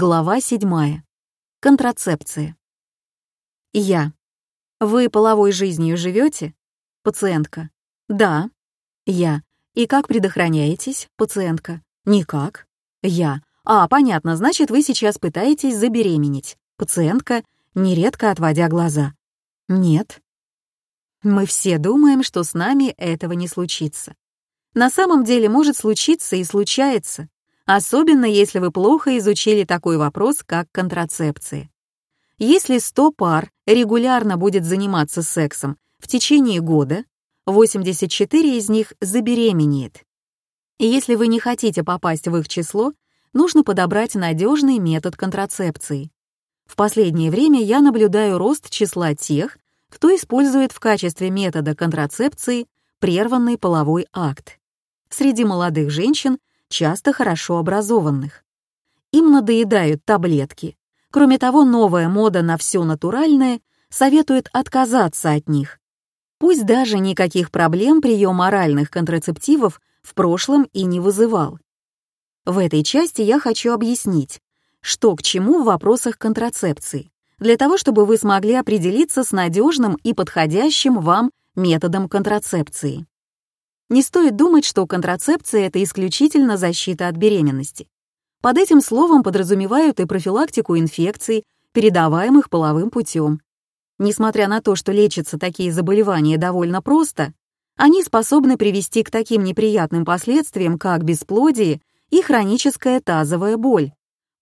Глава 7. Контрацепция. Я. Вы половой жизнью живете? Пациентка. Да. Я. И как предохраняетесь? Пациентка. Никак. Я. А, понятно, значит, вы сейчас пытаетесь забеременеть. Пациентка, нередко отводя глаза. Нет. Мы все думаем, что с нами этого не случится. На самом деле может случиться и случается особенно если вы плохо изучили такой вопрос, как контрацепция. Если 100 пар регулярно будет заниматься сексом в течение года, 84 из них забеременеет. Если вы не хотите попасть в их число, нужно подобрать надежный метод контрацепции. В последнее время я наблюдаю рост числа тех, кто использует в качестве метода контрацепции прерванный половой акт. Среди молодых женщин часто хорошо образованных. Им надоедают таблетки. Кроме того, новая мода на все натуральное советует отказаться от них. Пусть даже никаких проблем прием оральных контрацептивов в прошлом и не вызывал. В этой части я хочу объяснить, что к чему в вопросах контрацепции, для того, чтобы вы смогли определиться с надежным и подходящим вам методом контрацепции. Не стоит думать, что контрацепция — это исключительно защита от беременности. Под этим словом подразумевают и профилактику инфекций, передаваемых половым путем. Несмотря на то, что лечатся такие заболевания довольно просто, они способны привести к таким неприятным последствиям, как бесплодие и хроническая тазовая боль.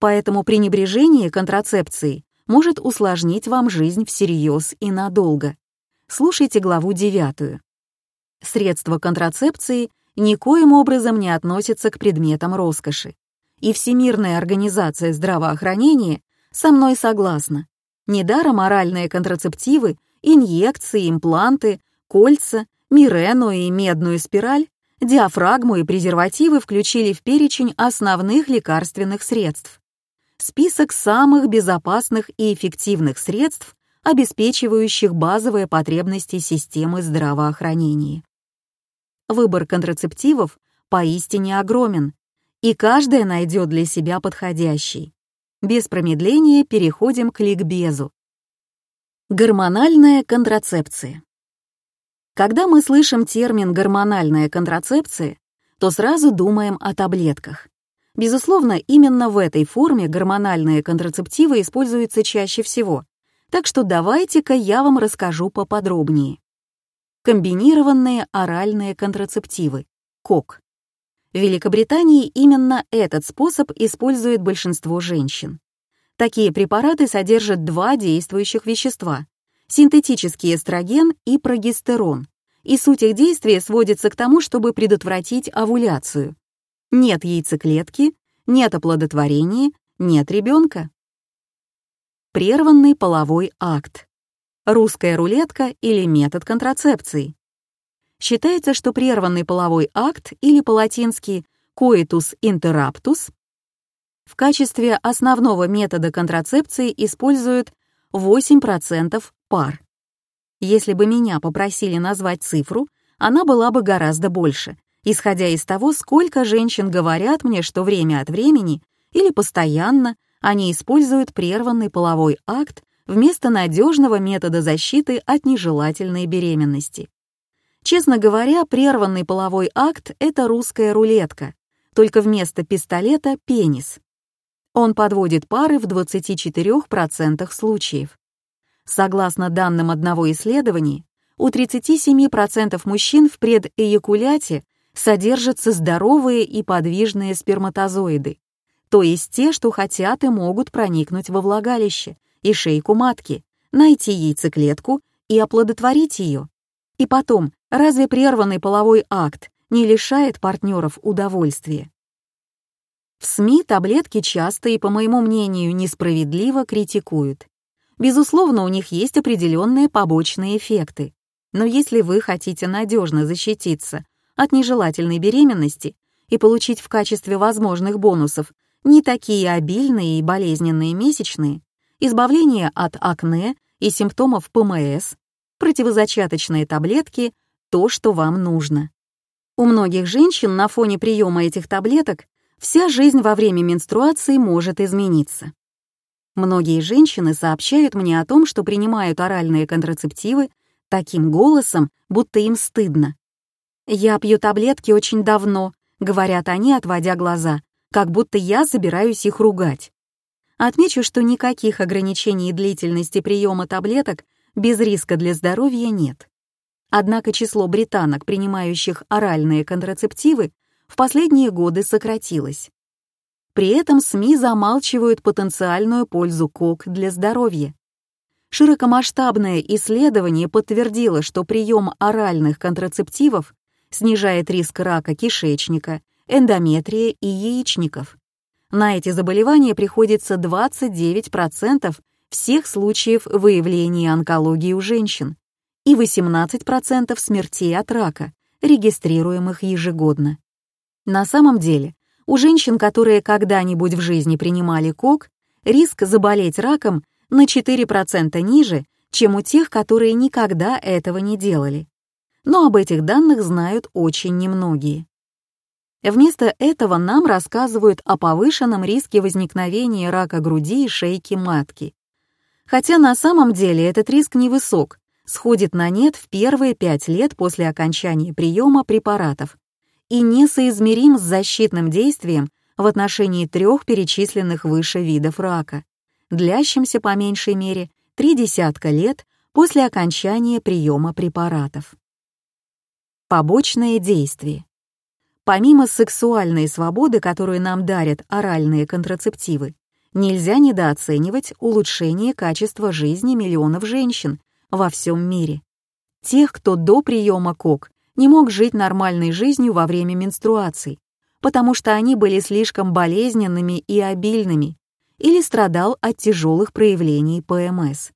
Поэтому пренебрежение контрацепцией может усложнить вам жизнь всерьез и надолго. Слушайте главу девятую. Средства контрацепции никоим образом не относятся к предметам роскоши. И Всемирная организация здравоохранения со мной согласна. Недаром оральные контрацептивы, инъекции, импланты, кольца, мирену и медную спираль, диафрагму и презервативы включили в перечень основных лекарственных средств. Список самых безопасных и эффективных средств, обеспечивающих базовые потребности системы здравоохранения. Выбор контрацептивов поистине огромен, и каждая найдет для себя подходящий. Без промедления переходим к ликбезу. Гормональная контрацепция. Когда мы слышим термин «гормональная контрацепция», то сразу думаем о таблетках. Безусловно, именно в этой форме гормональные контрацептивы используются чаще всего, так что давайте-ка я вам расскажу поподробнее комбинированные оральные контрацептивы, КОК. В Великобритании именно этот способ использует большинство женщин. Такие препараты содержат два действующих вещества — синтетический эстроген и прогестерон, и суть их действия сводится к тому, чтобы предотвратить овуляцию. Нет яйцеклетки, нет оплодотворения, нет ребенка. Прерванный половой акт русская рулетка или метод контрацепции. Считается, что прерванный половой акт или по-латински coitus interruptus в качестве основного метода контрацепции используют 8% пар. Если бы меня попросили назвать цифру, она была бы гораздо больше, исходя из того, сколько женщин говорят мне, что время от времени или постоянно они используют прерванный половой акт вместо надежного метода защиты от нежелательной беременности. Честно говоря, прерванный половой акт — это русская рулетка, только вместо пистолета — пенис. Он подводит пары в 24% случаев. Согласно данным одного исследования, у 37% мужчин в предэякуляте содержатся здоровые и подвижные сперматозоиды, то есть те, что хотят и могут проникнуть во влагалище, и шейку матки, найти яйцеклетку и оплодотворить ее. И потом, разве прерванный половой акт не лишает партнеров удовольствия? В СМИ таблетки часто и, по моему мнению, несправедливо критикуют. Безусловно, у них есть определенные побочные эффекты. Но если вы хотите надежно защититься от нежелательной беременности и получить в качестве возможных бонусов не такие обильные и болезненные месячные, избавление от акне и симптомов ПМС, противозачаточные таблетки — то, что вам нужно. У многих женщин на фоне приема этих таблеток вся жизнь во время менструации может измениться. Многие женщины сообщают мне о том, что принимают оральные контрацептивы таким голосом, будто им стыдно. «Я пью таблетки очень давно», — говорят они, отводя глаза, как будто я собираюсь их ругать. Отмечу, что никаких ограничений длительности приема таблеток без риска для здоровья нет. Однако число британок, принимающих оральные контрацептивы, в последние годы сократилось. При этом СМИ замалчивают потенциальную пользу КОК для здоровья. Широкомасштабное исследование подтвердило, что прием оральных контрацептивов снижает риск рака кишечника, эндометрия и яичников. На эти заболевания приходится 29% всех случаев выявления онкологии у женщин и 18% смертей от рака, регистрируемых ежегодно. На самом деле, у женщин, которые когда-нибудь в жизни принимали КОК, риск заболеть раком на 4% ниже, чем у тех, которые никогда этого не делали. Но об этих данных знают очень немногие. Вместо этого нам рассказывают о повышенном риске возникновения рака груди и шейки матки. Хотя на самом деле этот риск невысок, сходит на нет в первые пять лет после окончания приема препаратов и несоизмерим с защитным действием в отношении трех перечисленных выше видов рака, длящимся по меньшей мере три десятка лет после окончания приема препаратов. Побочные действия. Помимо сексуальной свободы, которую нам дарят оральные контрацептивы, нельзя недооценивать улучшение качества жизни миллионов женщин во всем мире. Тех, кто до приема КОК не мог жить нормальной жизнью во время менструаций, потому что они были слишком болезненными и обильными или страдал от тяжелых проявлений ПМС.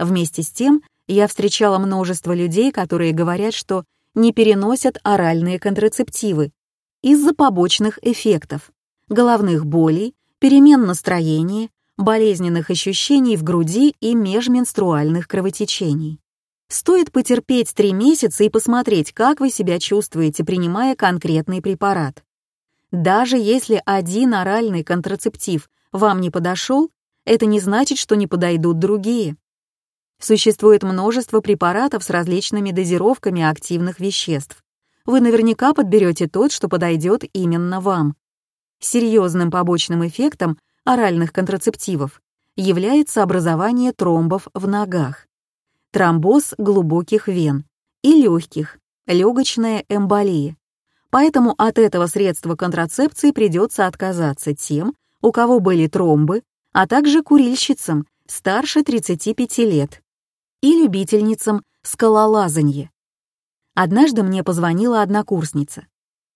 Вместе с тем, я встречала множество людей, которые говорят, что не переносят оральные контрацептивы из-за побочных эффектов, головных болей, перемен настроения, болезненных ощущений в груди и межменструальных кровотечений. Стоит потерпеть три месяца и посмотреть, как вы себя чувствуете, принимая конкретный препарат. Даже если один оральный контрацептив вам не подошел, это не значит, что не подойдут другие. Существует множество препаратов с различными дозировками активных веществ. Вы наверняка подберете тот, что подойдет именно вам. Серьезным побочным эффектом оральных контрацептивов является образование тромбов в ногах тромбоз глубоких вен и легких, легочная эмболия. Поэтому от этого средства контрацепции придется отказаться тем, у кого были тромбы, а также курильщицам старше 35 лет и любительницам скалолазанья. Однажды мне позвонила однокурсница.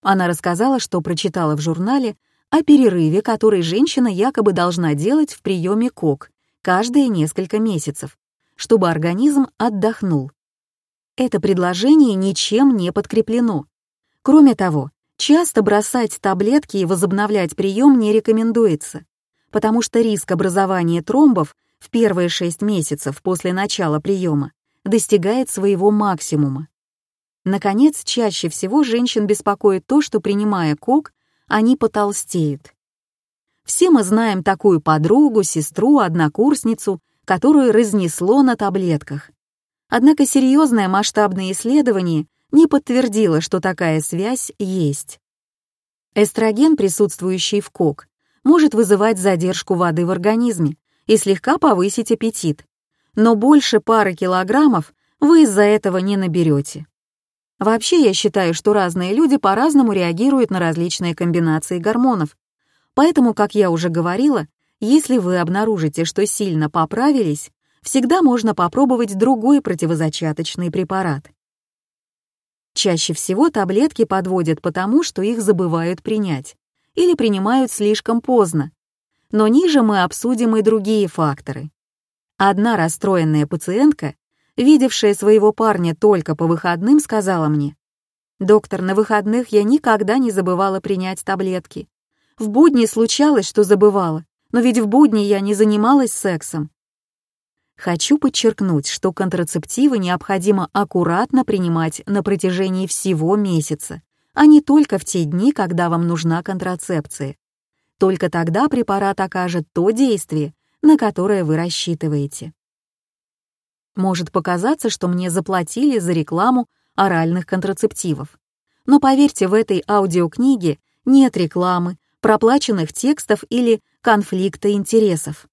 Она рассказала, что прочитала в журнале о перерыве, который женщина якобы должна делать в приеме КОК каждые несколько месяцев, чтобы организм отдохнул. Это предложение ничем не подкреплено. Кроме того, часто бросать таблетки и возобновлять прием не рекомендуется, потому что риск образования тромбов в первые 6 месяцев после начала приема достигает своего максимума. Наконец, чаще всего женщин беспокоит то, что, принимая кок, они потолстеют. Все мы знаем такую подругу, сестру, однокурсницу, которую разнесло на таблетках. Однако серьезное масштабное исследование не подтвердило, что такая связь есть. Эстроген, присутствующий в КОК, может вызывать задержку воды в организме и слегка повысить аппетит, но больше пары килограммов вы из-за этого не наберете. Вообще, я считаю, что разные люди по-разному реагируют на различные комбинации гормонов, поэтому, как я уже говорила, если вы обнаружите, что сильно поправились, всегда можно попробовать другой противозачаточный препарат. Чаще всего таблетки подводят потому, что их забывают принять или принимают слишком поздно. Но ниже мы обсудим и другие факторы. Одна расстроенная пациентка, видевшая своего парня только по выходным, сказала мне, «Доктор, на выходных я никогда не забывала принять таблетки. В будни случалось, что забывала, но ведь в будни я не занималась сексом. Хочу подчеркнуть, что контрацептивы необходимо аккуратно принимать на протяжении всего месяца, а не только в те дни, когда вам нужна контрацепция. Только тогда препарат окажет то действие, на которое вы рассчитываете. Может показаться, что мне заплатили за рекламу оральных контрацептивов. Но поверьте, в этой аудиокниге нет рекламы, проплаченных текстов или конфликта интересов.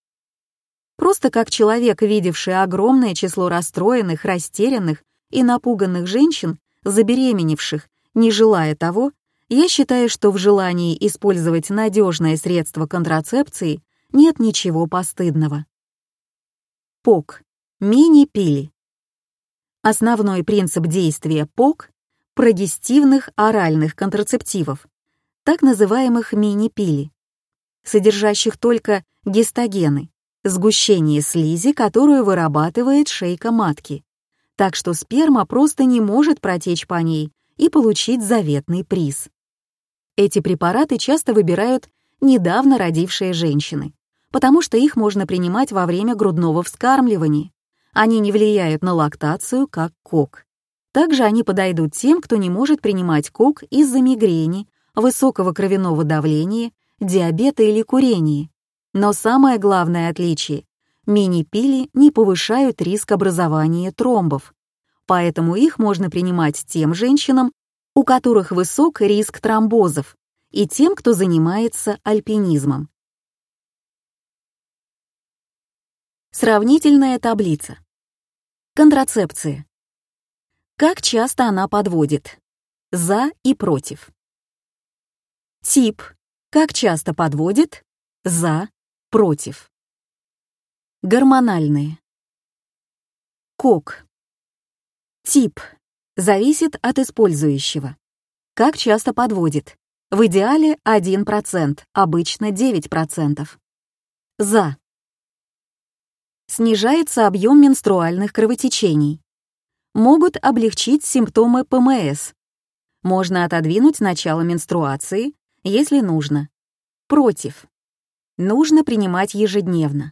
Просто как человек, видевший огромное число расстроенных, растерянных и напуганных женщин, забеременевших, не желая того, я считаю, что в желании использовать надежное средство контрацепции нет ничего постыдного. ПОК. Мини-пили. Основной принцип действия ПОК — прогестивных оральных контрацептивов, так называемых мини-пили, содержащих только гистогены, сгущение слизи, которую вырабатывает шейка матки, так что сперма просто не может протечь по ней и получить заветный приз. Эти препараты часто выбирают недавно родившие женщины, потому что их можно принимать во время грудного вскармливания. Они не влияют на лактацию, как кок. Также они подойдут тем, кто не может принимать кок из-за мигрени, высокого кровяного давления, диабета или курения. Но самое главное отличие — мини-пили не повышают риск образования тромбов, поэтому их можно принимать тем женщинам, у которых высок риск тромбозов, и тем, кто занимается альпинизмом. Сравнительная таблица. Контрацепция. Как часто она подводит? За и против. Тип. Как часто подводит? За, против. Гормональные. КОК. Тип. Зависит от использующего. Как часто подводит? В идеале 1%, обычно 9%. За. Снижается объем менструальных кровотечений. Могут облегчить симптомы ПМС. Можно отодвинуть начало менструации, если нужно. Против. Нужно принимать ежедневно.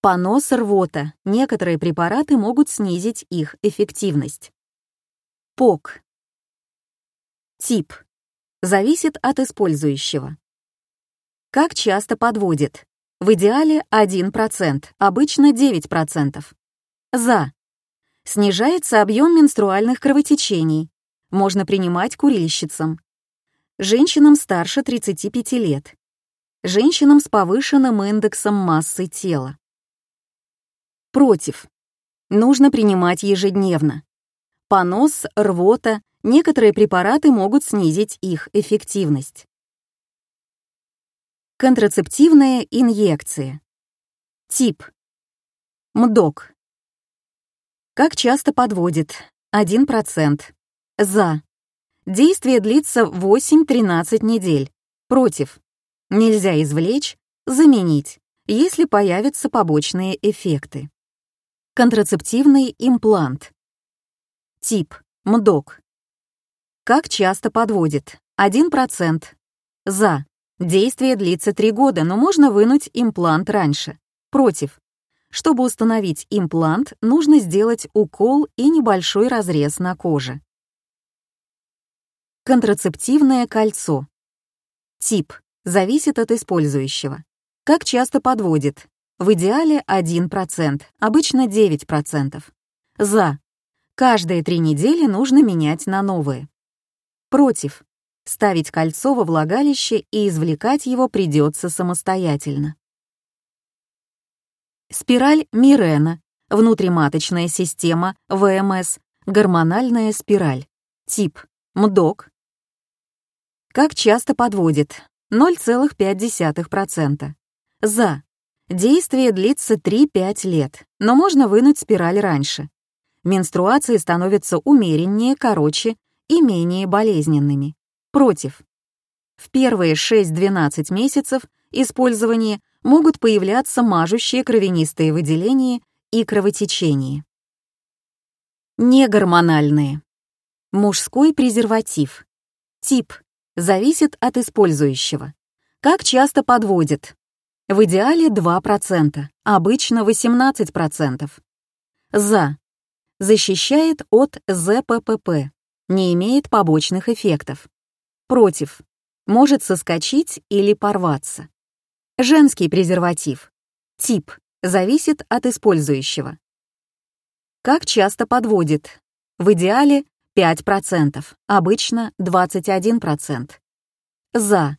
Понос, рвота. Некоторые препараты могут снизить их эффективность. ПОК. Тип. Зависит от использующего. Как часто подводит? В идеале 1%, обычно 9%. За. Снижается объем менструальных кровотечений. Можно принимать курильщицам. Женщинам старше 35 лет. Женщинам с повышенным индексом массы тела. Против. Нужно принимать ежедневно. Понос, рвота, некоторые препараты могут снизить их эффективность. Контрацептивная инъекция. Тип. МДОК. Как часто подводит? 1%. За. Действие длится 8-13 недель. Против. Нельзя извлечь, заменить, если появятся побочные эффекты. Контрацептивный имплант. Тип. МДОК. Как часто подводит? 1%. За. Действие длится три года, но можно вынуть имплант раньше. Против. Чтобы установить имплант, нужно сделать укол и небольшой разрез на коже. Контрацептивное кольцо. Тип. Зависит от использующего. Как часто подводит? В идеале 1%, обычно 9%. За. Каждые три недели нужно менять на новые. Против ставить кольцо во влагалище и извлекать его придется самостоятельно. Спираль Мирена, внутриматочная система, ВМС, гормональная спираль, тип МДОК. Как часто подводит? 0,5%. За. Действие длится 3-5 лет, но можно вынуть спираль раньше. Менструации становятся умереннее, короче и менее болезненными. Против. В первые 6-12 месяцев использования могут появляться мажущие кровянистые выделения и кровотечение. Негормональные. Мужской презерватив. Тип. Зависит от использующего. Как часто подводит? В идеале 2%, обычно 18%. За. Защищает от ЗППП. Не имеет побочных эффектов Против. Может соскочить или порваться. Женский презерватив. Тип. Зависит от использующего. Как часто подводит? В идеале 5%, обычно 21%. За.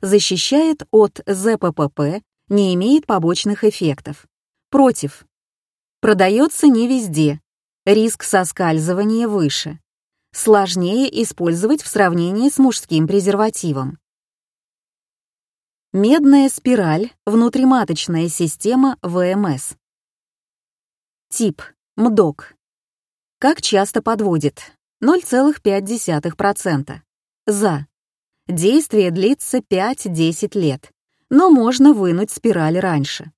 Защищает от ЗППП, не имеет побочных эффектов. Против. Продается не везде. Риск соскальзывания выше. Сложнее использовать в сравнении с мужским презервативом. Медная спираль, внутриматочная система ВМС. Тип. МДОК. Как часто подводит? 0,5%. За. Действие длится 5-10 лет, но можно вынуть спираль раньше.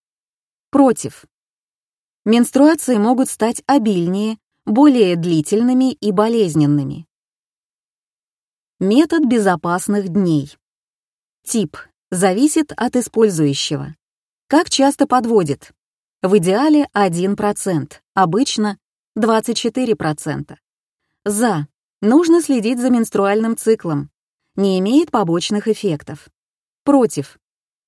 Против. Менструации могут стать обильнее, более длительными и болезненными. Метод безопасных дней. Тип. Зависит от использующего. Как часто подводит? В идеале 1%, обычно 24%. За. Нужно следить за менструальным циклом. Не имеет побочных эффектов. Против.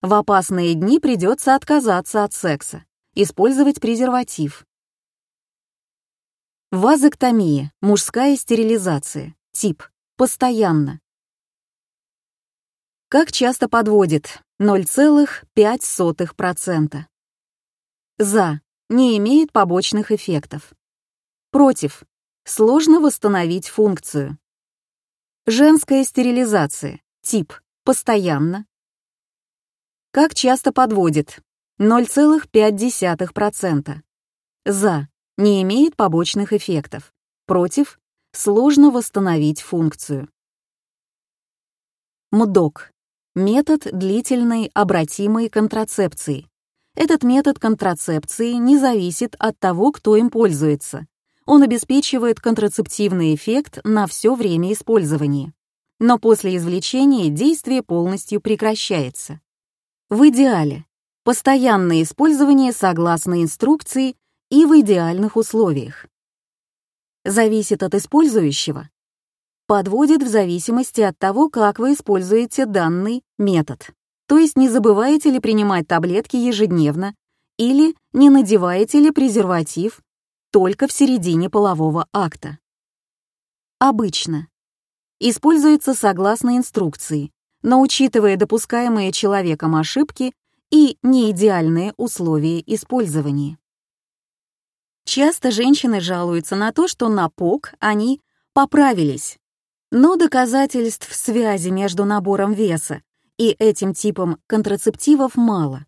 В опасные дни придется отказаться от секса. Использовать презерватив. Вазоктомия. Мужская стерилизация. Тип. Постоянно. Как часто подводит? 0,5%. За. Не имеет побочных эффектов. Против. Сложно восстановить функцию. Женская стерилизация. Тип. Постоянно. Как часто подводит? 0,5%. За. Не имеет побочных эффектов. Против. Сложно восстановить функцию. МДОК. Метод длительной обратимой контрацепции. Этот метод контрацепции не зависит от того, кто им пользуется, он обеспечивает контрацептивный эффект на все время использования. Но после извлечения действие полностью прекращается. В идеале постоянное использование согласно инструкции и в идеальных условиях. Зависит от использующего. Подводит в зависимости от того, как вы используете данный метод. То есть не забываете ли принимать таблетки ежедневно или не надеваете ли презерватив только в середине полового акта. Обычно. Используется согласно инструкции, но учитывая допускаемые человеком ошибки и неидеальные условия использования. Часто женщины жалуются на то, что на ПОК они поправились, но доказательств связи между набором веса и этим типом контрацептивов мало.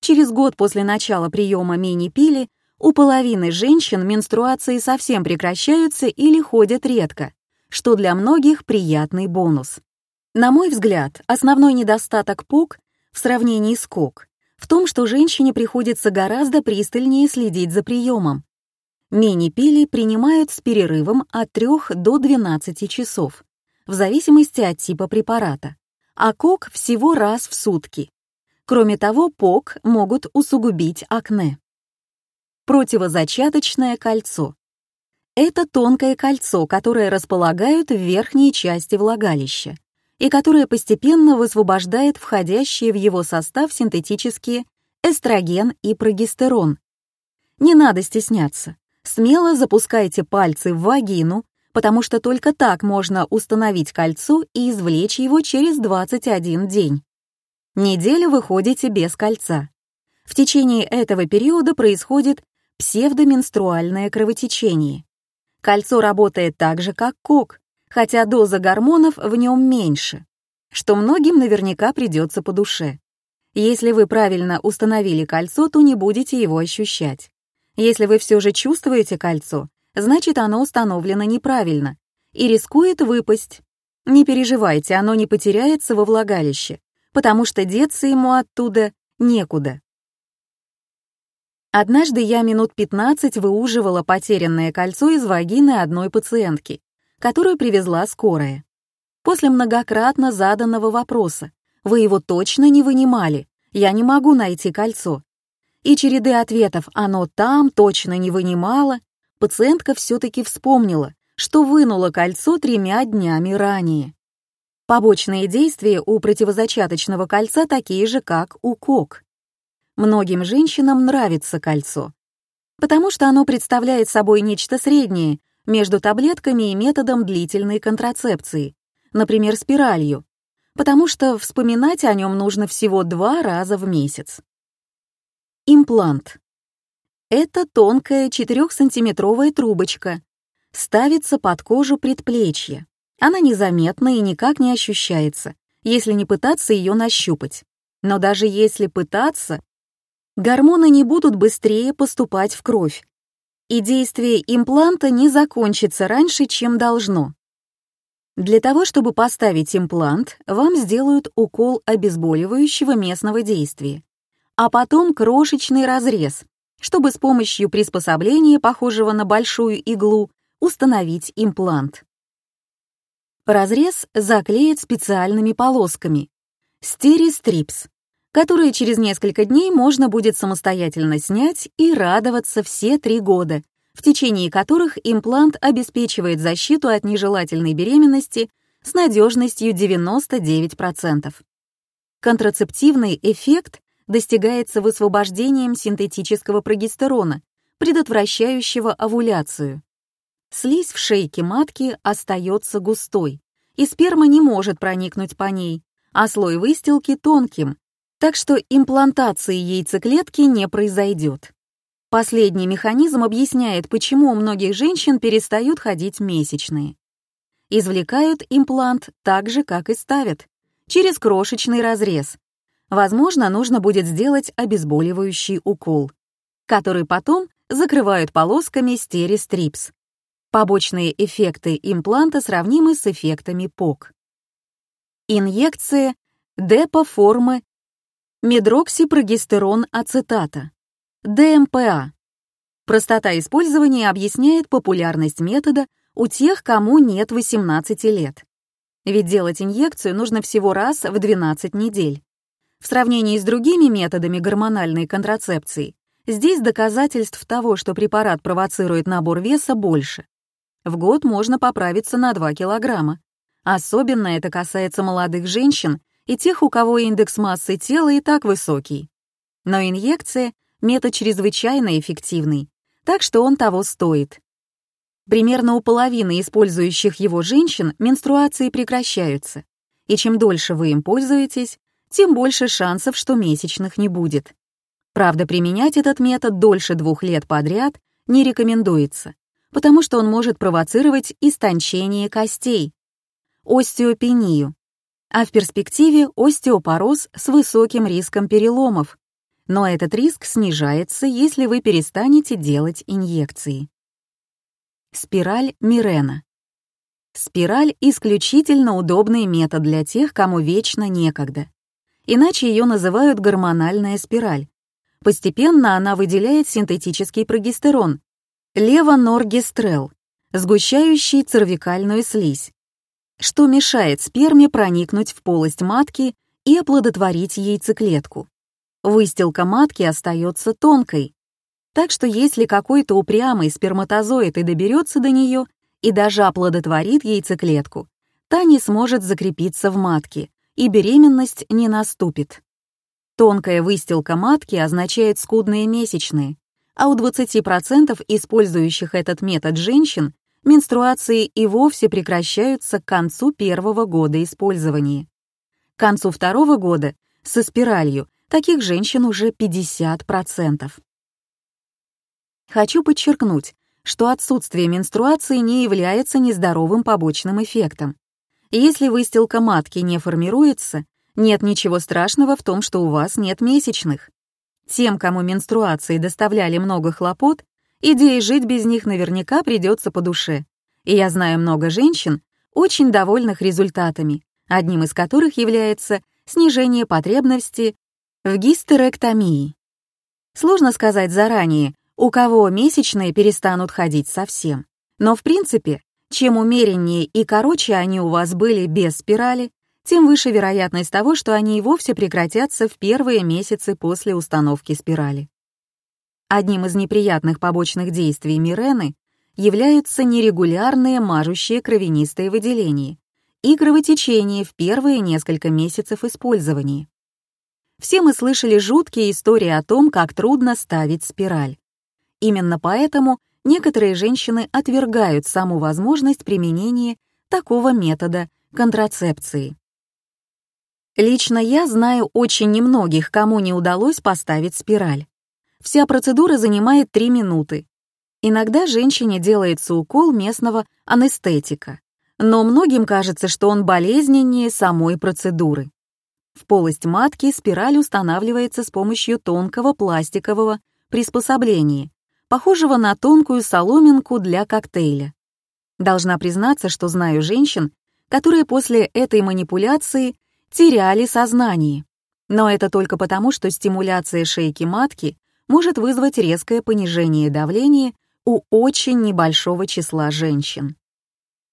Через год после начала приема мини-пили у половины женщин менструации совсем прекращаются или ходят редко, что для многих приятный бонус. На мой взгляд, основной недостаток ПОК в сравнении с КОК в том, что женщине приходится гораздо пристальнее следить за приемом. Мини-пили принимают с перерывом от 3 до 12 часов, в зависимости от типа препарата, а КОК всего раз в сутки. Кроме того, ПОК могут усугубить акне. Противозачаточное кольцо. Это тонкое кольцо, которое располагают в верхней части влагалища и которое постепенно высвобождает входящие в его состав синтетические эстроген и прогестерон. Не надо стесняться. Смело запускайте пальцы в вагину, потому что только так можно установить кольцо и извлечь его через 21 день. Неделю вы ходите без кольца. В течение этого периода происходит псевдоменструальное кровотечение. Кольцо работает так же, как кок, хотя доза гормонов в нем меньше, что многим наверняка придется по душе. Если вы правильно установили кольцо, то не будете его ощущать. Если вы все же чувствуете кольцо, значит оно установлено неправильно и рискует выпасть. Не переживайте, оно не потеряется во влагалище, потому что деться ему оттуда некуда. Однажды я минут 15 выуживала потерянное кольцо из вагины одной пациентки, которую привезла скорая. После многократно заданного вопроса «Вы его точно не вынимали? Я не могу найти кольцо». И череды ответов «Оно там, точно не вынимала», пациентка все-таки вспомнила, что вынула кольцо тремя днями ранее. Побочные действия у противозачаточного кольца такие же, как у КОК. Многим женщинам нравится кольцо, потому что оно представляет собой нечто среднее между таблетками и методом длительной контрацепции, например, спиралью, потому что вспоминать о нем нужно всего два раза в месяц. Имплант. Это тонкая 4-сантиметровая трубочка. Ставится под кожу предплечья. Она незаметна и никак не ощущается, если не пытаться ее нащупать. Но даже если пытаться, гормоны не будут быстрее поступать в кровь, и действие импланта не закончится раньше, чем должно. Для того, чтобы поставить имплант, вам сделают укол обезболивающего местного действия, а потом крошечный разрез, чтобы с помощью приспособления, похожего на большую иглу, установить имплант. Разрез заклеят специальными полосками — стеристрипс, которые через несколько дней можно будет самостоятельно снять и радоваться все три года, в течение которых имплант обеспечивает защиту от нежелательной беременности с надежностью 99%. Контрацептивный эффект достигается высвобождением синтетического прогестерона, предотвращающего овуляцию. Слизь в шейке матки остается густой, и сперма не может проникнуть по ней, а слой выстилки тонким, так что имплантации яйцеклетки не произойдет. Последний механизм объясняет, почему у многих женщин перестают ходить месячные. Извлекают имплант так же, как и ставят, через крошечный разрез. Возможно, нужно будет сделать обезболивающий укол, который потом закрывают полосками стеристрипс, Побочные эффекты импланта сравнимы с эффектами ПОК. Инъекция депо-формы медроксипрогестерон ацетата, ДМПА. Простота использования объясняет популярность метода у тех, кому нет 18 лет. Ведь делать инъекцию нужно всего раз в 12 недель. В сравнении с другими методами гормональной контрацепции, здесь доказательств того, что препарат провоцирует набор веса, больше в год можно поправиться на 2 килограмма. Особенно это касается молодых женщин и тех, у кого индекс массы тела и так высокий. Но инъекция — метод чрезвычайно эффективный, так что он того стоит. Примерно у половины использующих его женщин менструации прекращаются, и чем дольше вы им пользуетесь, тем больше шансов, что месячных не будет. Правда, применять этот метод дольше двух лет подряд не рекомендуется, потому что он может провоцировать истончение костей, остеопению, а в перспективе остеопороз с высоким риском переломов. Но этот риск снижается, если вы перестанете делать инъекции. Спираль Мирена. Спираль — исключительно удобный метод для тех, кому вечно некогда. Иначе ее называют гормональная спираль. Постепенно она выделяет синтетический прогестерон, левоноргестрел, сгущающий цервикальную слизь, что мешает сперме проникнуть в полость матки и оплодотворить яйцеклетку. Выстилка матки остается тонкой, так что если какой-то упрямый сперматозоид и доберется до нее и даже оплодотворит яйцеклетку, та не сможет закрепиться в матке, и беременность не наступит. Тонкая выстилка матки означает скудные месячные, а у 20% использующих этот метод женщин менструации и вовсе прекращаются к концу первого года использования. К концу второго года со спиралью таких женщин уже 50%. Хочу подчеркнуть, что отсутствие менструации не является нездоровым побочным эффектом. Если выстилка матки не формируется, нет ничего страшного в том, что у вас нет месячных. Тем, кому менструации доставляли много хлопот, идея жить без них наверняка придется по душе. И я знаю много женщин, очень довольных результатами, одним из которых является снижение потребности в гистерэктомии. Сложно сказать заранее, у кого месячные перестанут ходить совсем. Но в принципе, чем умереннее и короче они у вас были без спирали, тем выше вероятность того, что они и вовсе прекратятся в первые месяцы после установки спирали. Одним из неприятных побочных действий мирены являются нерегулярные мажущие кровянистые выделения и кровотечение в первые несколько месяцев использования. Все мы слышали жуткие истории о том, как трудно ставить спираль. Именно поэтому некоторые женщины отвергают саму возможность применения такого метода контрацепции. Лично я знаю очень немногих, кому не удалось поставить спираль. Вся процедура занимает 3 минуты. Иногда женщине делается укол местного анестетика, но многим кажется, что он болезненнее самой процедуры. В полость матки спираль устанавливается с помощью тонкого пластикового приспособления, похожего на тонкую соломинку для коктейля. Должна признаться, что знаю женщин, которые после этой манипуляции теряли сознание. Но это только потому, что стимуляция шейки матки может вызвать резкое понижение давления у очень небольшого числа женщин.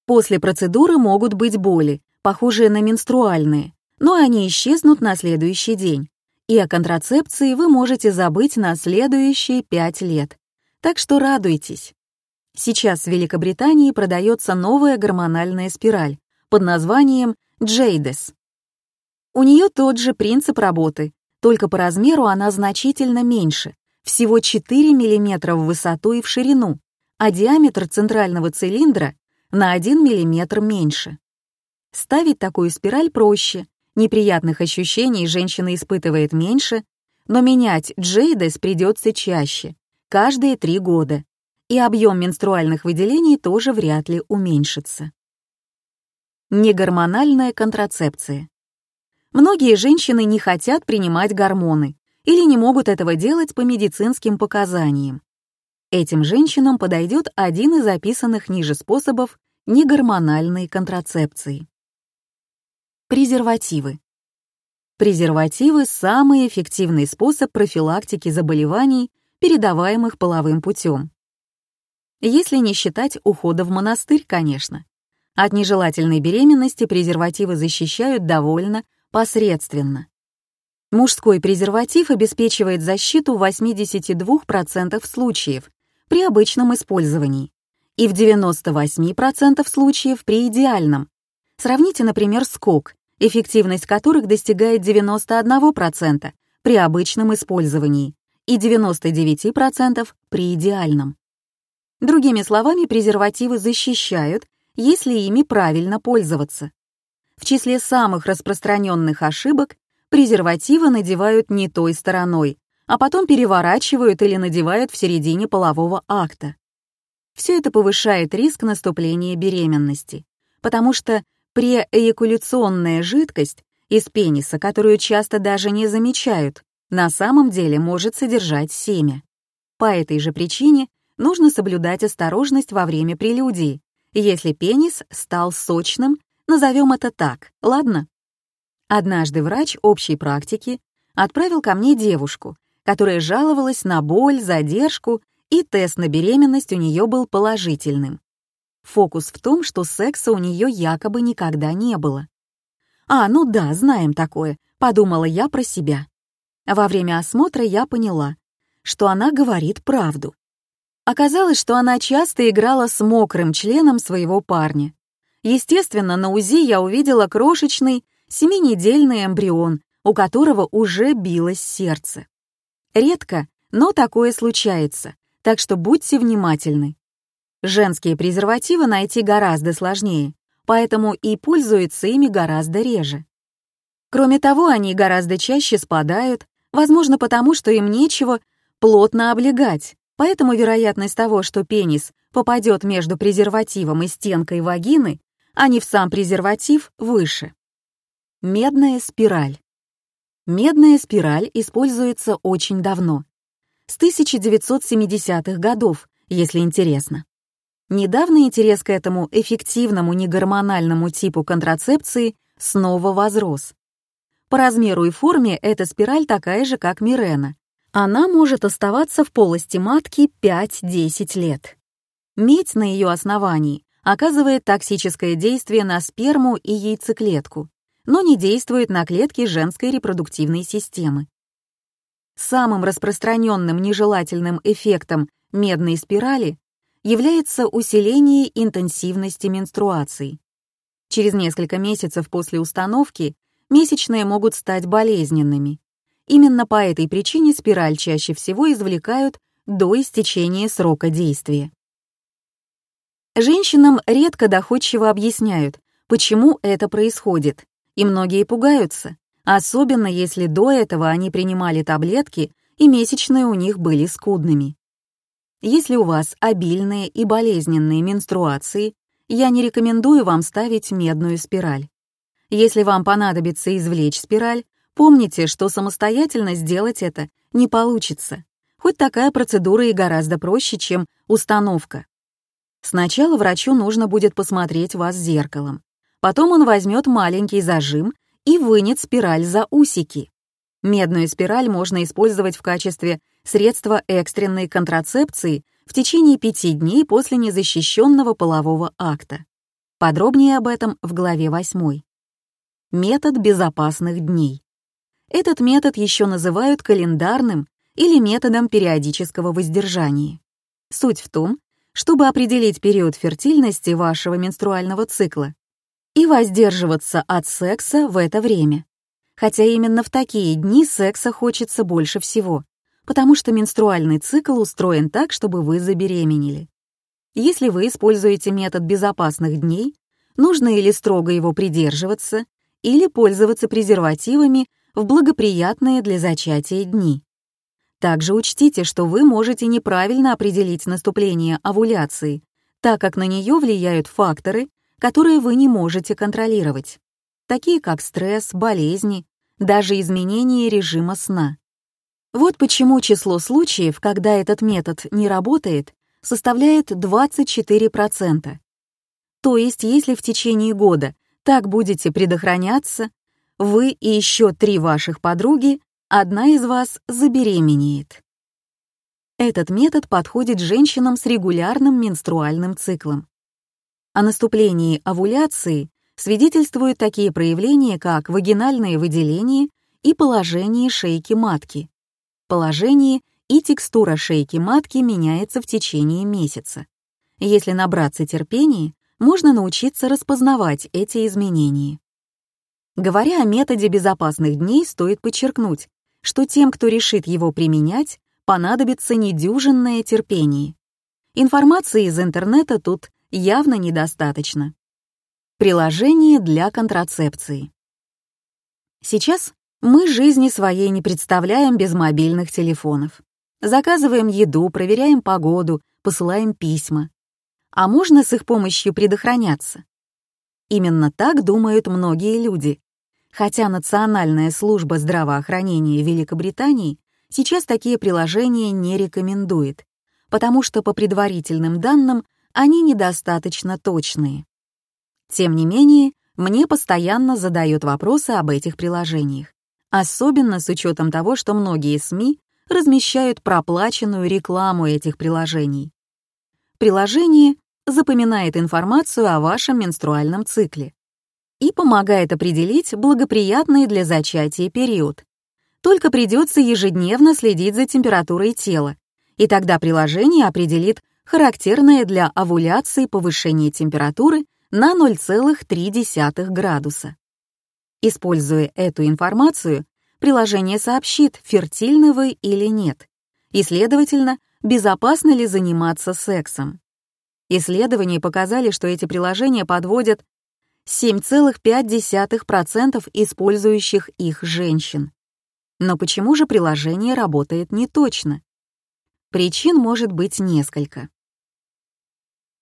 После процедуры могут быть боли, похожие на менструальные, но они исчезнут на следующий день, и о контрацепции вы можете забыть на следующие 5 лет. Так что радуйтесь. Сейчас в Великобритании продается новая гормональная спираль под названием Jadis. У нее тот же принцип работы, только по размеру она значительно меньше, всего 4 мм в высоту и в ширину, а диаметр центрального цилиндра на 1 мм меньше. Ставить такую спираль проще, неприятных ощущений женщина испытывает меньше, но менять Джейдес придется чаще, каждые три года, и объем менструальных выделений тоже вряд ли уменьшится. Негормональная контрацепция. Многие женщины не хотят принимать гормоны или не могут этого делать по медицинским показаниям. Этим женщинам подойдет один из описанных ниже способов негормональной контрацепции. Презервативы. Презервативы — самый эффективный способ профилактики заболеваний, передаваемых половым путем. Если не считать ухода в монастырь, конечно. От нежелательной беременности презервативы защищают довольно посредственно. Мужской презерватив обеспечивает защиту в 82% случаев при обычном использовании и в 98% случаев при идеальном. Сравните, например, скок, эффективность которых достигает 91% при обычном использовании и 99% при идеальном. Другими словами, презервативы защищают, если ими правильно пользоваться. В числе самых распространенных ошибок презервативы надевают не той стороной, а потом переворачивают или надевают в середине полового акта. Все это повышает риск наступления беременности, потому что преэякуляционная жидкость из пениса, которую часто даже не замечают, на самом деле может содержать семя. По этой же причине нужно соблюдать осторожность во время прелюдии, если пенис стал сочным Назовем это так, ладно? Однажды врач общей практики отправил ко мне девушку, которая жаловалась на боль, задержку, и тест на беременность у нее был положительным. Фокус в том, что секса у нее якобы никогда не было. «А, ну да, знаем такое», — подумала я про себя. Во время осмотра я поняла, что она говорит правду. Оказалось, что она часто играла с мокрым членом своего парня. Естественно, на УЗИ я увидела крошечный семинедельный эмбрион, у которого уже билось сердце. Редко, но такое случается, так что будьте внимательны. Женские презервативы найти гораздо сложнее, поэтому и пользуются ими гораздо реже. Кроме того, они гораздо чаще спадают, возможно потому, что им нечего плотно облегать, поэтому вероятность того, что пенис попадет между презервативом и стенкой вагины, а не в сам презерватив, выше. Медная спираль. Медная спираль используется очень давно. С 1970-х годов, если интересно. Недавно интерес к этому эффективному негормональному типу контрацепции снова возрос. По размеру и форме эта спираль такая же, как Мирена. Она может оставаться в полости матки 5-10 лет. Медь на ее основании оказывает токсическое действие на сперму и яйцеклетку, но не действует на клетки женской репродуктивной системы. Самым распространенным нежелательным эффектом медной спирали является усиление интенсивности менструаций. Через несколько месяцев после установки месячные могут стать болезненными. Именно по этой причине спираль чаще всего извлекают до истечения срока действия. Женщинам редко доходчиво объясняют, почему это происходит, и многие пугаются, особенно если до этого они принимали таблетки и месячные у них были скудными. Если у вас обильные и болезненные менструации, я не рекомендую вам ставить медную спираль. Если вам понадобится извлечь спираль, помните, что самостоятельно сделать это не получится, хоть такая процедура и гораздо проще, чем установка. Сначала врачу нужно будет посмотреть вас зеркалом. Потом он возьмет маленький зажим и вынет спираль за усики. Медную спираль можно использовать в качестве средства экстренной контрацепции в течение пяти дней после незащищенного полового акта. Подробнее об этом в главе 8. Метод безопасных дней. Этот метод еще называют календарным или методом периодического воздержания. Суть в том, чтобы определить период фертильности вашего менструального цикла, и воздерживаться от секса в это время. Хотя именно в такие дни секса хочется больше всего, потому что менструальный цикл устроен так, чтобы вы забеременели. Если вы используете метод безопасных дней, нужно или строго его придерживаться, или пользоваться презервативами в благоприятные для зачатия дни. Также учтите, что вы можете неправильно определить наступление овуляции, так как на нее влияют факторы, которые вы не можете контролировать, такие как стресс, болезни, даже изменение режима сна. Вот почему число случаев, когда этот метод не работает, составляет 24%. То есть, если в течение года так будете предохраняться, вы и еще три ваших подруги, одна из вас забеременеет. Этот метод подходит женщинам с регулярным менструальным циклом. О наступлении овуляции свидетельствуют такие проявления, как вагинальное выделение и положение шейки матки. Положение и текстура шейки матки меняется в течение месяца. Если набраться терпения, можно научиться распознавать эти изменения. Говоря о методе безопасных дней, стоит подчеркнуть, что тем, кто решит его применять, понадобится недюжинное терпение. Информации из интернета тут явно недостаточно. Приложение для контрацепции. Сейчас мы жизни своей не представляем без мобильных телефонов. Заказываем еду, проверяем погоду, посылаем письма. А можно с их помощью предохраняться? Именно так думают многие люди. Хотя Национальная служба здравоохранения Великобритании сейчас такие приложения не рекомендует, потому что по предварительным данным они недостаточно точные. Тем не менее, мне постоянно задают вопросы об этих приложениях, особенно с учетом того, что многие СМИ размещают проплаченную рекламу этих приложений. Приложение запоминает информацию о вашем менструальном цикле и помогает определить благоприятный для зачатия период. Только придется ежедневно следить за температурой тела, и тогда приложение определит характерное для овуляции повышение температуры на 0,3 градуса. Используя эту информацию, приложение сообщит, фертильны вы или нет, и, следовательно, безопасно ли заниматься сексом. Исследования показали, что эти приложения подводят 7,5% использующих их женщин. Но почему же приложение работает неточно? Причин может быть несколько.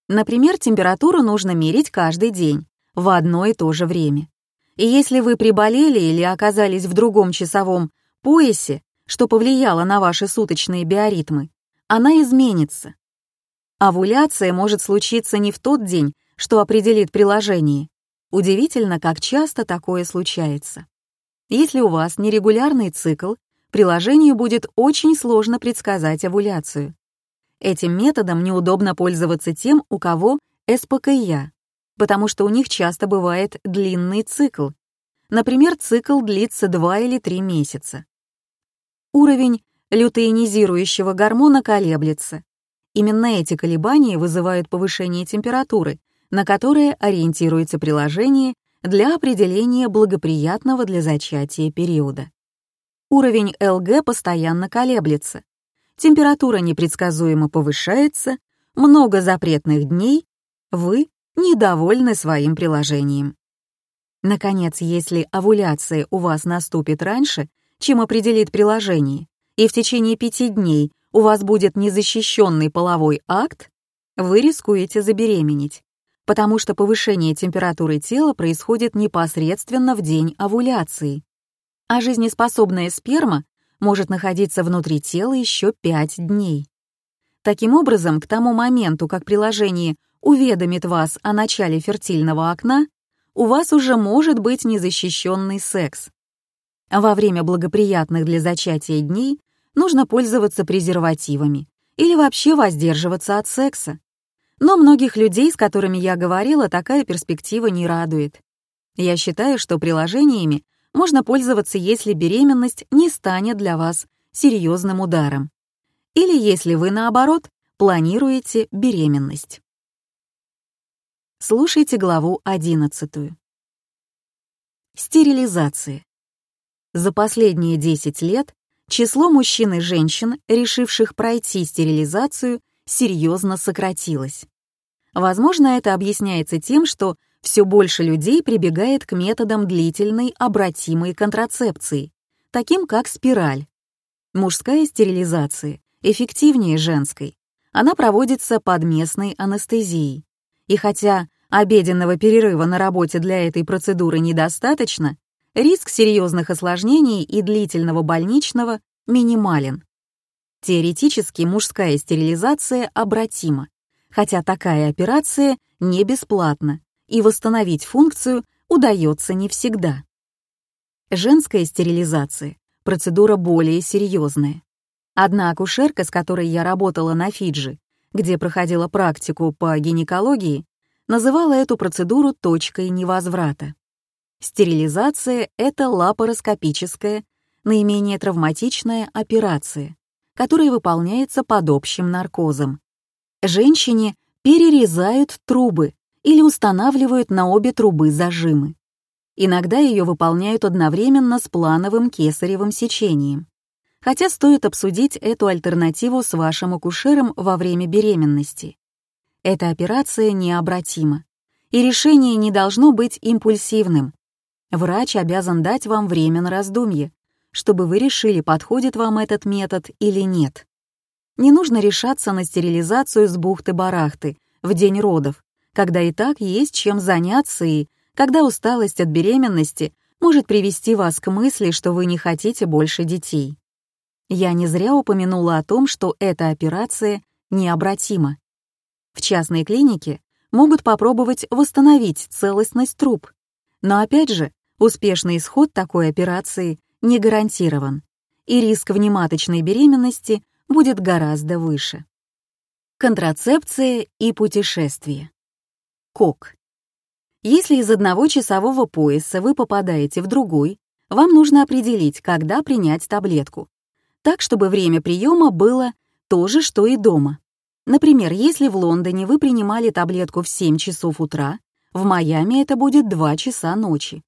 Например, температуру нужно мерить каждый день, в одно и то же время. И если вы приболели или оказались в другом часовом поясе, что повлияло на ваши суточные биоритмы, она изменится. Овуляция может случиться не в тот день, что определит приложение. Удивительно, как часто такое случается. Если у вас нерегулярный цикл, приложению будет очень сложно предсказать овуляцию. Этим методом неудобно пользоваться тем, у кого СПКЯ, потому что у них часто бывает длинный цикл. Например, цикл длится 2 или 3 месяца. Уровень лютеинизирующего гормона колеблется. Именно эти колебания вызывают повышение температуры, на которое ориентируется приложение для определения благоприятного для зачатия периода. Уровень ЛГ постоянно колеблется, температура непредсказуемо повышается, много запретных дней, вы недовольны своим приложением. Наконец, если овуляция у вас наступит раньше, чем определит приложение, и в течение пяти дней у вас будет незащищенный половой акт, вы рискуете забеременеть, потому что повышение температуры тела происходит непосредственно в день овуляции, а жизнеспособная сперма может находиться внутри тела еще пять дней. Таким образом, к тому моменту, как приложение уведомит вас о начале фертильного окна, у вас уже может быть незащищенный секс. Во время благоприятных для зачатия дней нужно пользоваться презервативами или вообще воздерживаться от секса. Но многих людей, с которыми я говорила, такая перспектива не радует. Я считаю, что приложениями можно пользоваться, если беременность не станет для вас серьезным ударом. Или если вы, наоборот, планируете беременность. Слушайте главу 11. Стерилизация. За последние 10 лет число мужчин и женщин, решивших пройти стерилизацию, серьезно сократилось. Возможно, это объясняется тем, что все больше людей прибегает к методам длительной обратимой контрацепции, таким как спираль. Мужская стерилизация эффективнее женской. Она проводится под местной анестезией. И хотя обеденного перерыва на работе для этой процедуры недостаточно, риск серьезных осложнений и длительного больничного минимален. Теоретически мужская стерилизация обратима, хотя такая операция не бесплатна, и восстановить функцию удается не всегда. Женская стерилизация — процедура более серьезная. Одна акушерка, с которой я работала на Фиджи, где проходила практику по гинекологии, называла эту процедуру точкой невозврата. Стерилизация — это лапароскопическая, наименее травматичная операция, которая выполняется под общим наркозом. Женщине перерезают трубы или устанавливают на обе трубы зажимы. Иногда ее выполняют одновременно с плановым кесаревым сечением. Хотя стоит обсудить эту альтернативу с вашим акушером во время беременности. Эта операция необратима, и решение не должно быть импульсивным. Врач обязан дать вам время на раздумье, чтобы вы решили, подходит вам этот метод или нет. Не нужно решаться на стерилизацию с бухты-барахты в день родов, когда и так есть чем заняться и когда усталость от беременности может привести вас к мысли, что вы не хотите больше детей. Я не зря упомянула о том, что эта операция необратима. В частной клинике могут попробовать восстановить целостность труб, но опять же, успешный исход такой операции не гарантирован, и риск внематочной беременности будет гораздо выше. Контрацепция и путешествие. КОК. Если из одного часового пояса вы попадаете в другой, вам нужно определить, когда принять таблетку, так, чтобы время приема было то же, что и дома. Например, если в Лондоне вы принимали таблетку в 7 часов утра, в Майами это будет 2 часа ночи.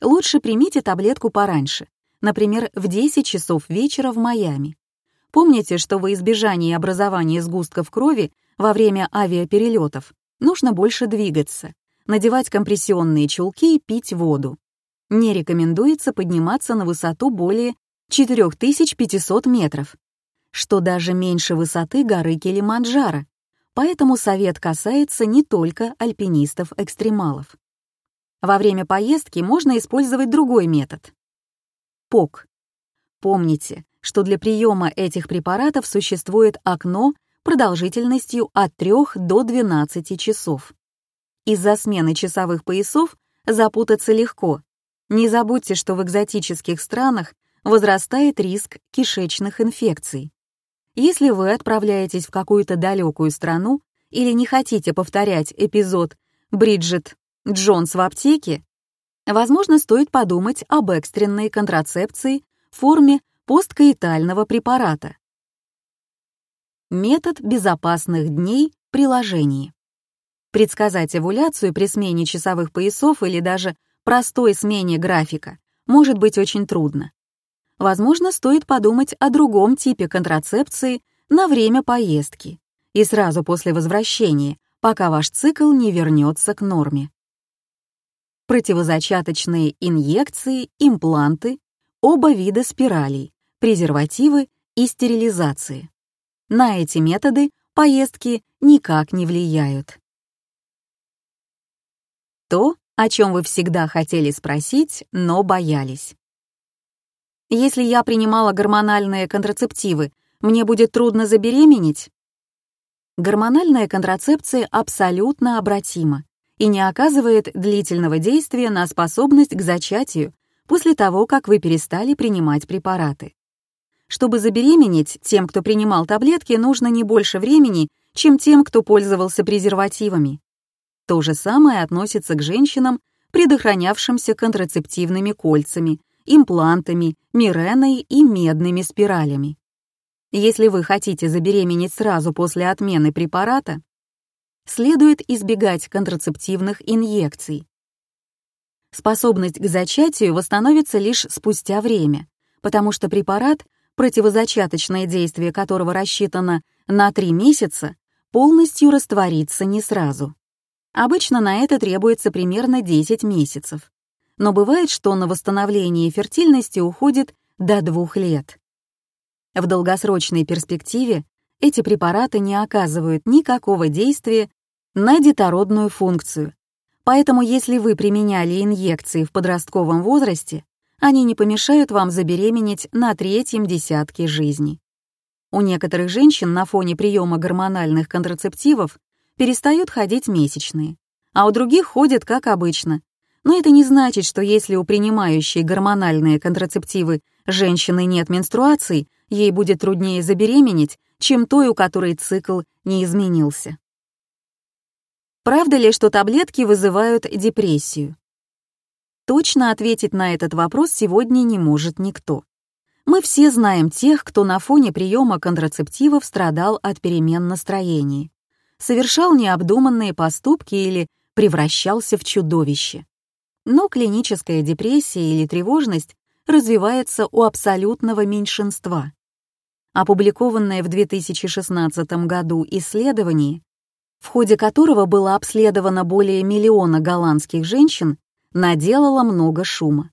Лучше примите таблетку пораньше, например, в 10 часов вечера в Майами. Помните, что во избежание образования сгустков крови во время авиаперелетов нужно больше двигаться, надевать компрессионные чулки и пить воду. Не рекомендуется подниматься на высоту более 4500 метров, что даже меньше высоты горы Килиманджаро, поэтому совет касается не только альпинистов-экстремалов. Во время поездки можно использовать другой метод. ПОК. Помните, что для приема этих препаратов существует окно продолжительностью от 3 до 12 часов. Из-за смены часовых поясов запутаться легко. Не забудьте, что в экзотических странах возрастает риск кишечных инфекций. Если вы отправляетесь в какую-то далекую страну или не хотите повторять эпизод «Бриджит Джонс в аптеке», возможно, стоит подумать об экстренной контрацепции в форме посткаитального препарата, Метод безопасных дней приложений. Предсказать овуляцию при смене часовых поясов или даже простой смене графика может быть очень трудно. Возможно, стоит подумать о другом типе контрацепции на время поездки и сразу после возвращения, пока ваш цикл не вернется к норме. Противозачаточные инъекции, импланты, оба вида спиралей, презервативы и стерилизации. На эти методы поездки никак не влияют. То, о чем вы всегда хотели спросить, но боялись. Если я принимала гормональные контрацептивы, мне будет трудно забеременеть? Гормональная контрацепция абсолютно обратима и не оказывает длительного действия на способность к зачатию после того, как вы перестали принимать препараты. Чтобы забеременеть, тем, кто принимал таблетки, нужно не больше времени, чем тем, кто пользовался презервативами. То же самое относится к женщинам, предохранявшимся контрацептивными кольцами, имплантами, миреной и медными спиралями. Если вы хотите забеременеть сразу после отмены препарата, следует избегать контрацептивных инъекций. Способность к зачатию восстановится лишь спустя время, потому что препарат, противозачаточное действие которого рассчитано на 3 месяца, полностью растворится не сразу. Обычно на это требуется примерно 10 месяцев. Но бывает, что на восстановление фертильности уходит до 2 лет. В долгосрочной перспективе эти препараты не оказывают никакого действия на детородную функцию. Поэтому если вы применяли инъекции в подростковом возрасте, они не помешают вам забеременеть на третьем десятке жизни. У некоторых женщин на фоне приема гормональных контрацептивов перестают ходить месячные, а у других ходят как обычно. Но это не значит, что если у принимающей гормональные контрацептивы женщины нет менструаций, ей будет труднее забеременеть, чем той, у которой цикл не изменился. Правда ли, что таблетки вызывают депрессию? Точно ответить на этот вопрос сегодня не может никто. Мы все знаем тех, кто на фоне приема контрацептивов страдал от перемен настроения, совершал необдуманные поступки или превращался в чудовище. Но клиническая депрессия или тревожность развивается у абсолютного меньшинства. Опубликованное в 2016 году исследование, в ходе которого было обследовано более миллиона голландских женщин, наделало много шума.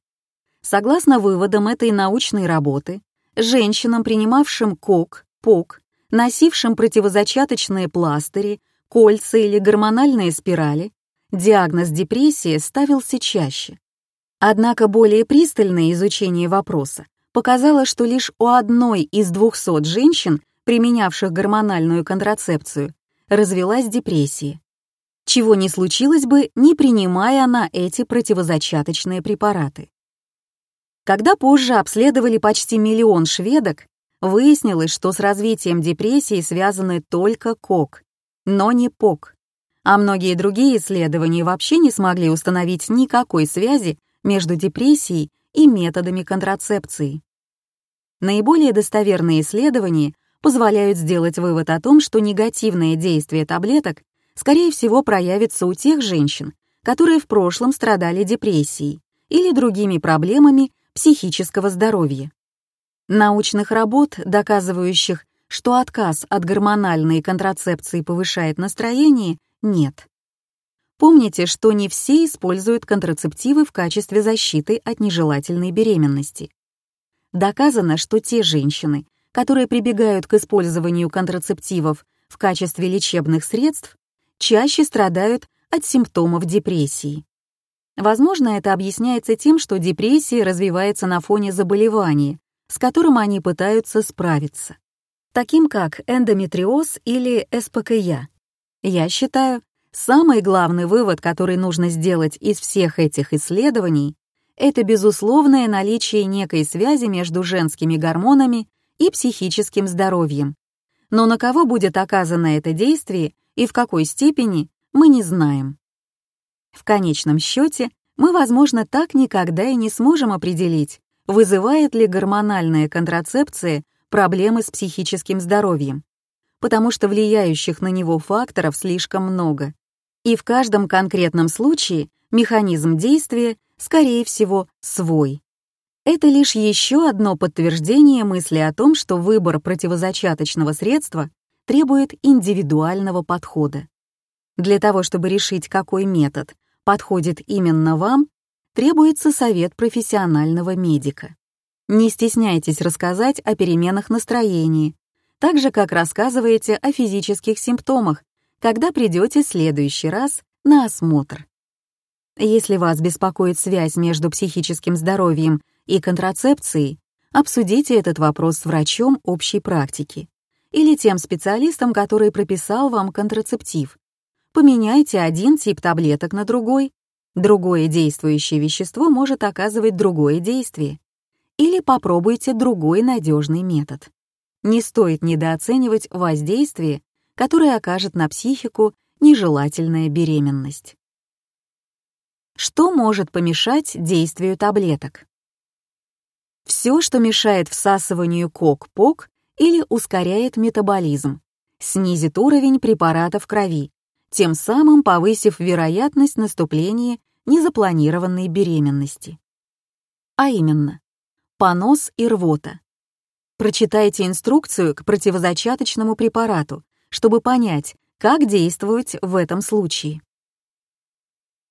Согласно выводам этой научной работы, женщинам, принимавшим КОК, ПОК, носившим противозачаточные пластыри, кольца или гормональные спирали, диагноз депрессии ставился чаще. Однако более пристальное изучение вопроса показало, что лишь у одной из 200 женщин, применявших гормональную контрацепцию, развилась депрессия, чего не случилось бы, не принимая она эти противозачаточные препараты. Когда позже обследовали почти миллион шведок, выяснилось, что с развитием депрессии связаны только КОК, но не ПОК. А многие другие исследования вообще не смогли установить никакой связи между депрессией и методами контрацепции. Наиболее достоверные исследования позволяют сделать вывод о том, что негативное действие таблеток скорее всего проявится у тех женщин, которые в прошлом страдали депрессией или другими проблемами психического здоровья. Научных работ, доказывающих, что отказ от гормональной контрацепции повышает настроение, нет. Помните, что не все используют контрацептивы в качестве защиты от нежелательной беременности. Доказано, что те женщины, которые прибегают к использованию контрацептивов в качестве лечебных средств, чаще страдают от симптомов депрессии. Возможно, это объясняется тем, что депрессия развивается на фоне заболевания, с которым они пытаются справиться, таким как эндометриоз или СПКЯ. Я считаю, Самый главный вывод, который нужно сделать из всех этих исследований, это безусловное наличие некой связи между женскими гормонами и психическим здоровьем. Но на кого будет оказано это действие и в какой степени, мы не знаем. В конечном счете, мы, возможно, так никогда и не сможем определить, вызывает ли гормональная контрацепция проблемы с психическим здоровьем, потому что влияющих на него факторов слишком много. И в каждом конкретном случае механизм действия, скорее всего, свой. Это лишь еще одно подтверждение мысли о том, что выбор противозачаточного средства требует индивидуального подхода. Для того, чтобы решить, какой метод подходит именно вам, требуется совет профессионального медика. Не стесняйтесь рассказать о переменах настроения, так же, как рассказываете о физических симптомах, когда придете следующий раз на осмотр. Если вас беспокоит связь между психическим здоровьем и контрацепцией, обсудите этот вопрос с врачом общей практики или тем специалистом, который прописал вам контрацептив. Поменяйте один тип таблеток на другой. Другое действующее вещество может оказывать другое действие. Или попробуйте другой надежный метод. Не стоит недооценивать воздействие, которое окажет на психику нежелательная беременность. Что может помешать действию таблеток? Все, что мешает всасыванию кок-пок или ускоряет метаболизм, снизит уровень препарата в крови, тем самым повысив вероятность наступления незапланированной беременности. А именно, понос и рвота. Прочитайте инструкцию к противозачаточному препарату, чтобы понять, как действовать в этом случае.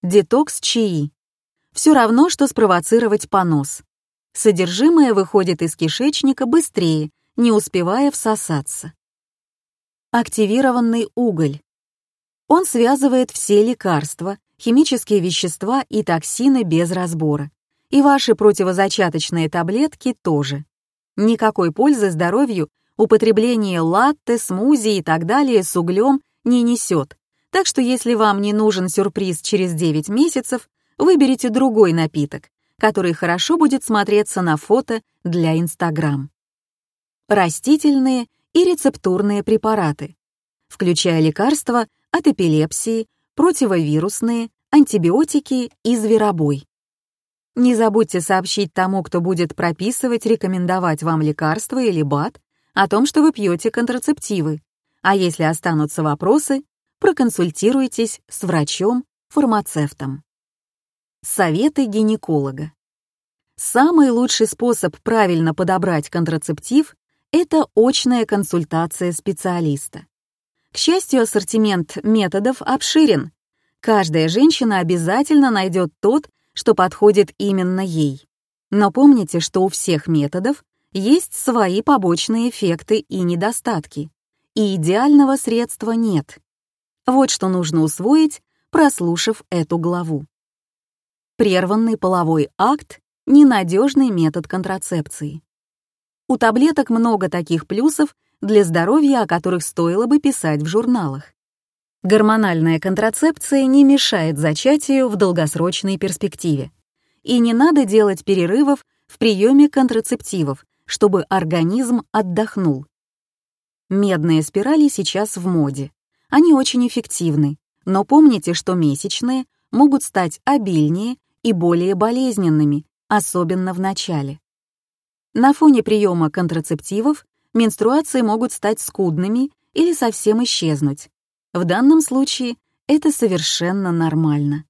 Детокс чаи. Все равно, что спровоцировать понос. Содержимое выходит из кишечника быстрее, не успевая всосаться. Активированный уголь. Он связывает все лекарства, химические вещества и токсины без разбора. И ваши противозачаточные таблетки тоже. Никакой пользы здоровью употребление латте, смузи и так далее с углем не несет. Так что если вам не нужен сюрприз через 9 месяцев, выберите другой напиток, который хорошо будет смотреться на фото для Инстаграм. Растительные и рецептурные препараты, включая лекарства от эпилепсии, противовирусные, антибиотики и зверобой. Не забудьте сообщить тому, кто будет прописывать, рекомендовать вам лекарства или БАД, о том, что вы пьете контрацептивы. А если останутся вопросы, проконсультируйтесь с врачом-фармацевтом. Советы гинеколога. Самый лучший способ правильно подобрать контрацептив — это очная консультация специалиста. К счастью, ассортимент методов обширен. Каждая женщина обязательно найдет тот, что подходит именно ей. Но помните, что у всех методов есть свои побочные эффекты и недостатки, и идеального средства нет. Вот что нужно усвоить, прослушав эту главу. Прерванный половой акт — ненадежный метод контрацепции. У таблеток много таких плюсов для здоровья, о которых стоило бы писать в журналах. Гормональная контрацепция не мешает зачатию в долгосрочной перспективе. И не надо делать перерывов в приеме контрацептивов, чтобы организм отдохнул. Медные спирали сейчас в моде. Они очень эффективны, но помните, что месячные могут стать обильнее и более болезненными, особенно в начале. На фоне приема контрацептивов менструации могут стать скудными или совсем исчезнуть. В данном случае это совершенно нормально.